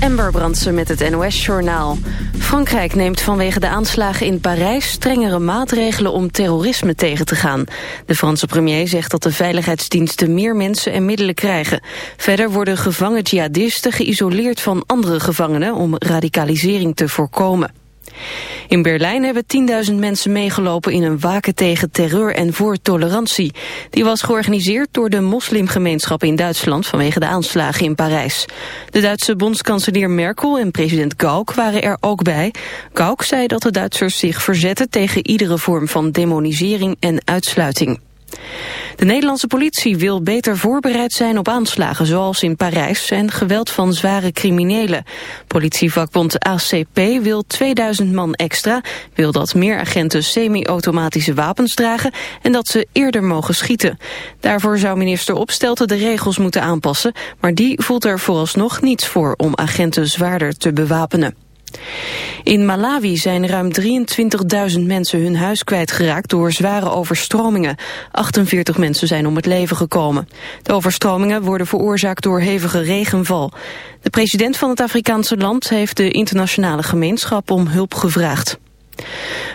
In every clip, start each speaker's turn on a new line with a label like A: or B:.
A: Ember Brandsen met het NOS-journaal. Frankrijk neemt vanwege de aanslagen in Parijs strengere maatregelen om terrorisme tegen te gaan. De Franse premier zegt dat de veiligheidsdiensten meer mensen en middelen krijgen. Verder worden gevangen jihadisten geïsoleerd van andere gevangenen om radicalisering te voorkomen. In Berlijn hebben 10.000 mensen meegelopen in een waken tegen terreur en voor tolerantie. Die was georganiseerd door de moslimgemeenschap in Duitsland vanwege de aanslagen in Parijs. De Duitse bondskanselier Merkel en president Gauck waren er ook bij. Gauck zei dat de Duitsers zich verzetten tegen iedere vorm van demonisering en uitsluiting. De Nederlandse politie wil beter voorbereid zijn op aanslagen zoals in Parijs en geweld van zware criminelen. Politievakbond ACP wil 2000 man extra, wil dat meer agenten semi-automatische wapens dragen en dat ze eerder mogen schieten. Daarvoor zou minister Opstelten de regels moeten aanpassen, maar die voelt er vooralsnog niets voor om agenten zwaarder te bewapenen. In Malawi zijn ruim 23.000 mensen hun huis kwijtgeraakt door zware overstromingen. 48 mensen zijn om het leven gekomen. De overstromingen worden veroorzaakt door hevige regenval. De president van het Afrikaanse land heeft de internationale gemeenschap om hulp gevraagd.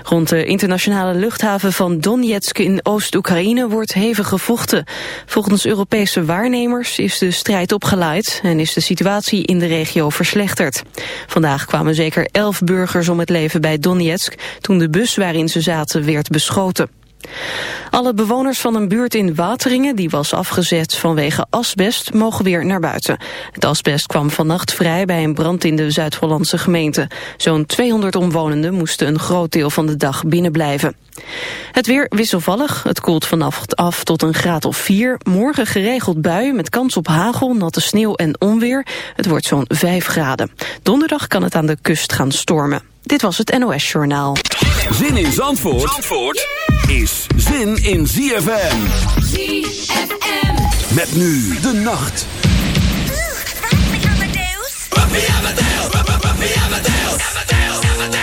A: Rond de internationale luchthaven van Donetsk in Oost-Oekraïne wordt hevig gevochten. Volgens Europese waarnemers is de strijd opgeleid en is de situatie in de regio verslechterd. Vandaag kwamen zeker elf burgers om het leven bij Donetsk toen de bus waarin ze zaten werd beschoten. Alle bewoners van een buurt in Wateringen die was afgezet vanwege asbest mogen weer naar buiten. Het asbest kwam vannacht vrij bij een brand in de Zuid-Hollandse gemeente. Zo'n 200 omwonenden moesten een groot deel van de dag binnenblijven. Het weer wisselvallig. Het koelt vannacht af tot een graad of 4. Morgen geregeld buien met kans op hagel, natte sneeuw en onweer. Het wordt zo'n 5 graden. Donderdag kan het aan de kust gaan stormen. Dit was het NOS Journaal.
B: Zin in Zandvoort, Zandvoort is zin in ZFM.
C: ZFM.
B: Met nu de nacht.
D: Ein Punker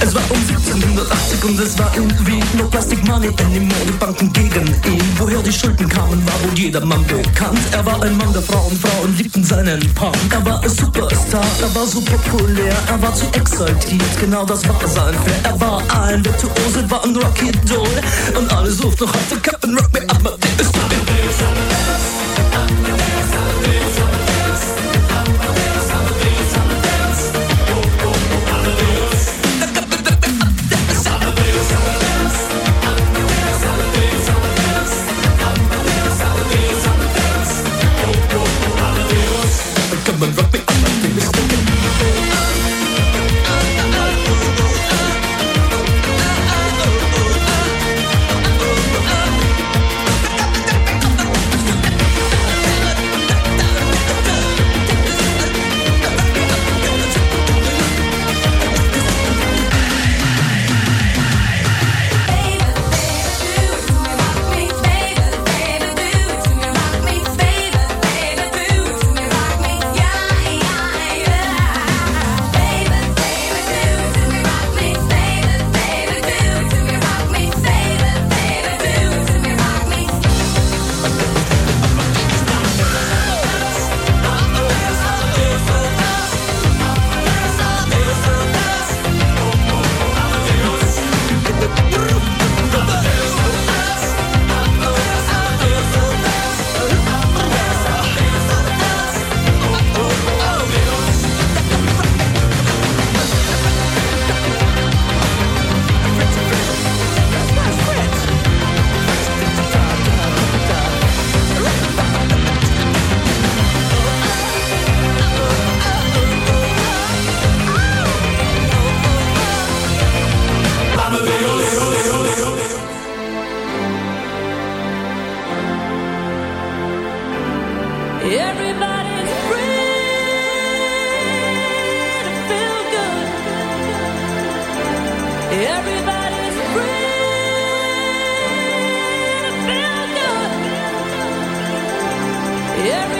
D: Es war um 1780 und es war irgendwie no Plastic Money anymore. Die Banken gegen ihn. Woher die Schulden kamen, war wohl jedermann bekannt. Er war ein Mann der Frauen, Frauen liebten seinen Punk. Er war ein Superstar, er war so populär, er war zu exaltiert, genau das war sein Flair. Er war ein Virtuose, war ein Rocky Doll und alle suchten noch heute Captain Rock me Amadeus. Come Every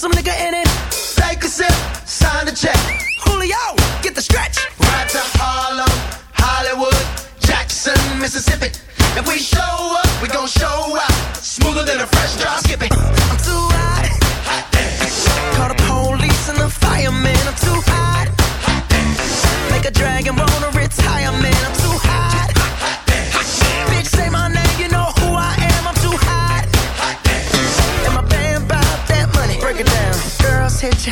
E: some nigga in it. Take a sip, sign the check. Julio, get the stretch. Ride to Harlem, Hollywood, Jackson, Mississippi. If we show up, we gon' show up. Smoother than a fresh drop. Skip it. I'm too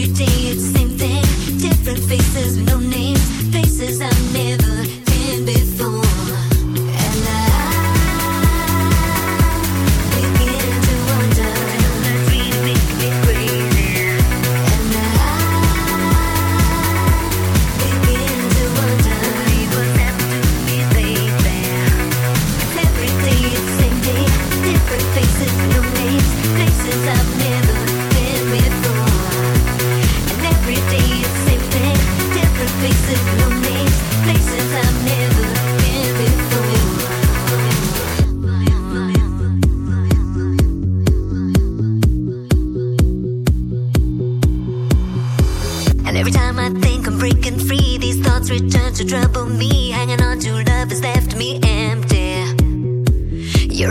E: Every day. It's the same thing, different faces, no names, places I've never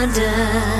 E: Wonder.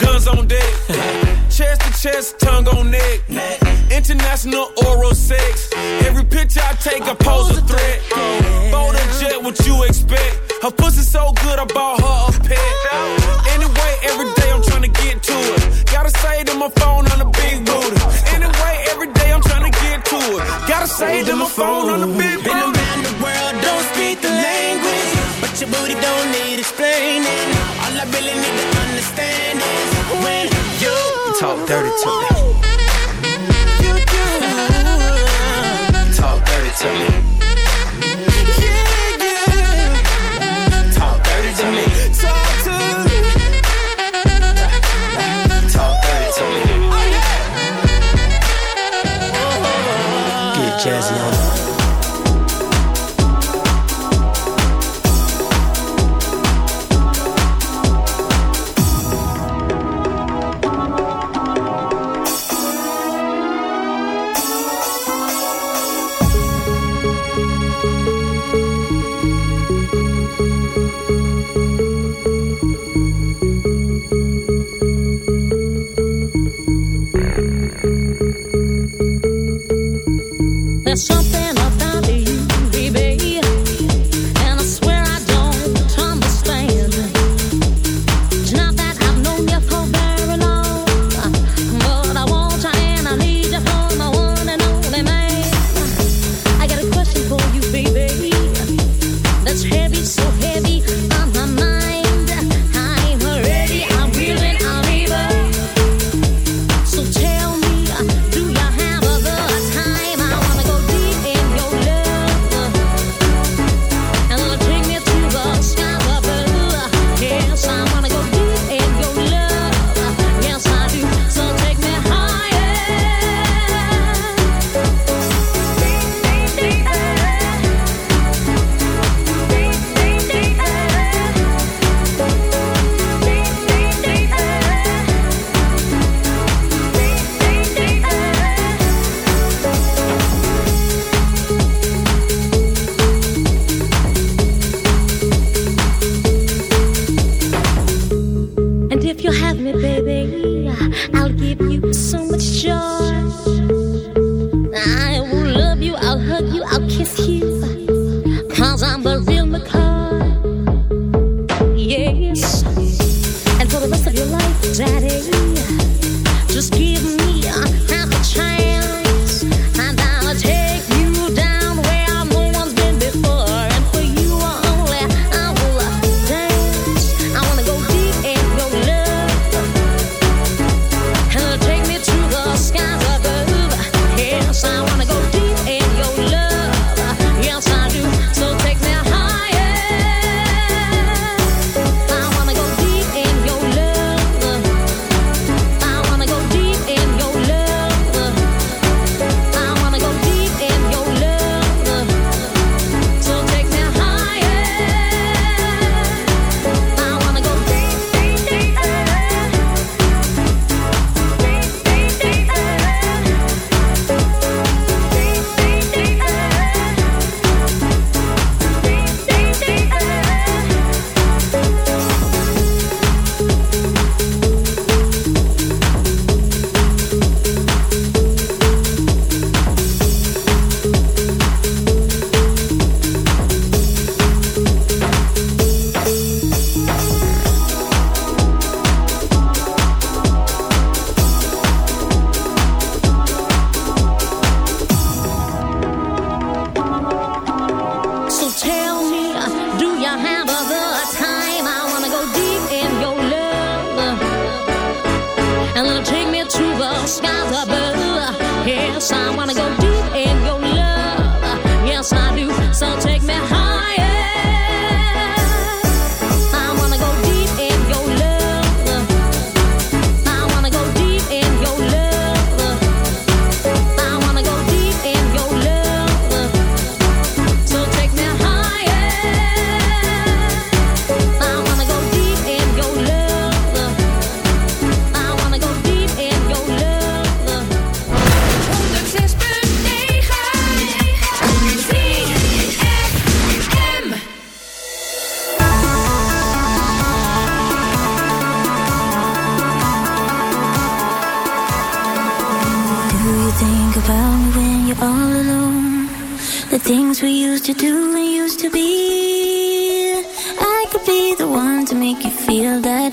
F: Guns on deck. chest to chest, tongue on neck. International oral sex. Every picture I take, I pose a threat.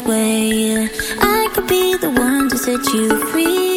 G: way. I could be the one to set you free.